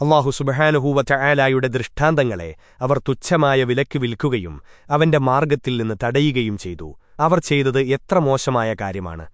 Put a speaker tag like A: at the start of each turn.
A: അള്ളാഹു സുബഹാനുഹൂവറ്റ ആലായുടെ ദൃഷ്ടാന്തങ്ങളെ അവർ തുച്ഛമായ വിലക്ക് വിൽക്കുകയും അവന്റെ മാർഗത്തിൽ നിന്ന് തടയുകയും ചെയ്തു. അവർ ചെയ്തത് എത്ര മോശമായ കാര്യമാണ്.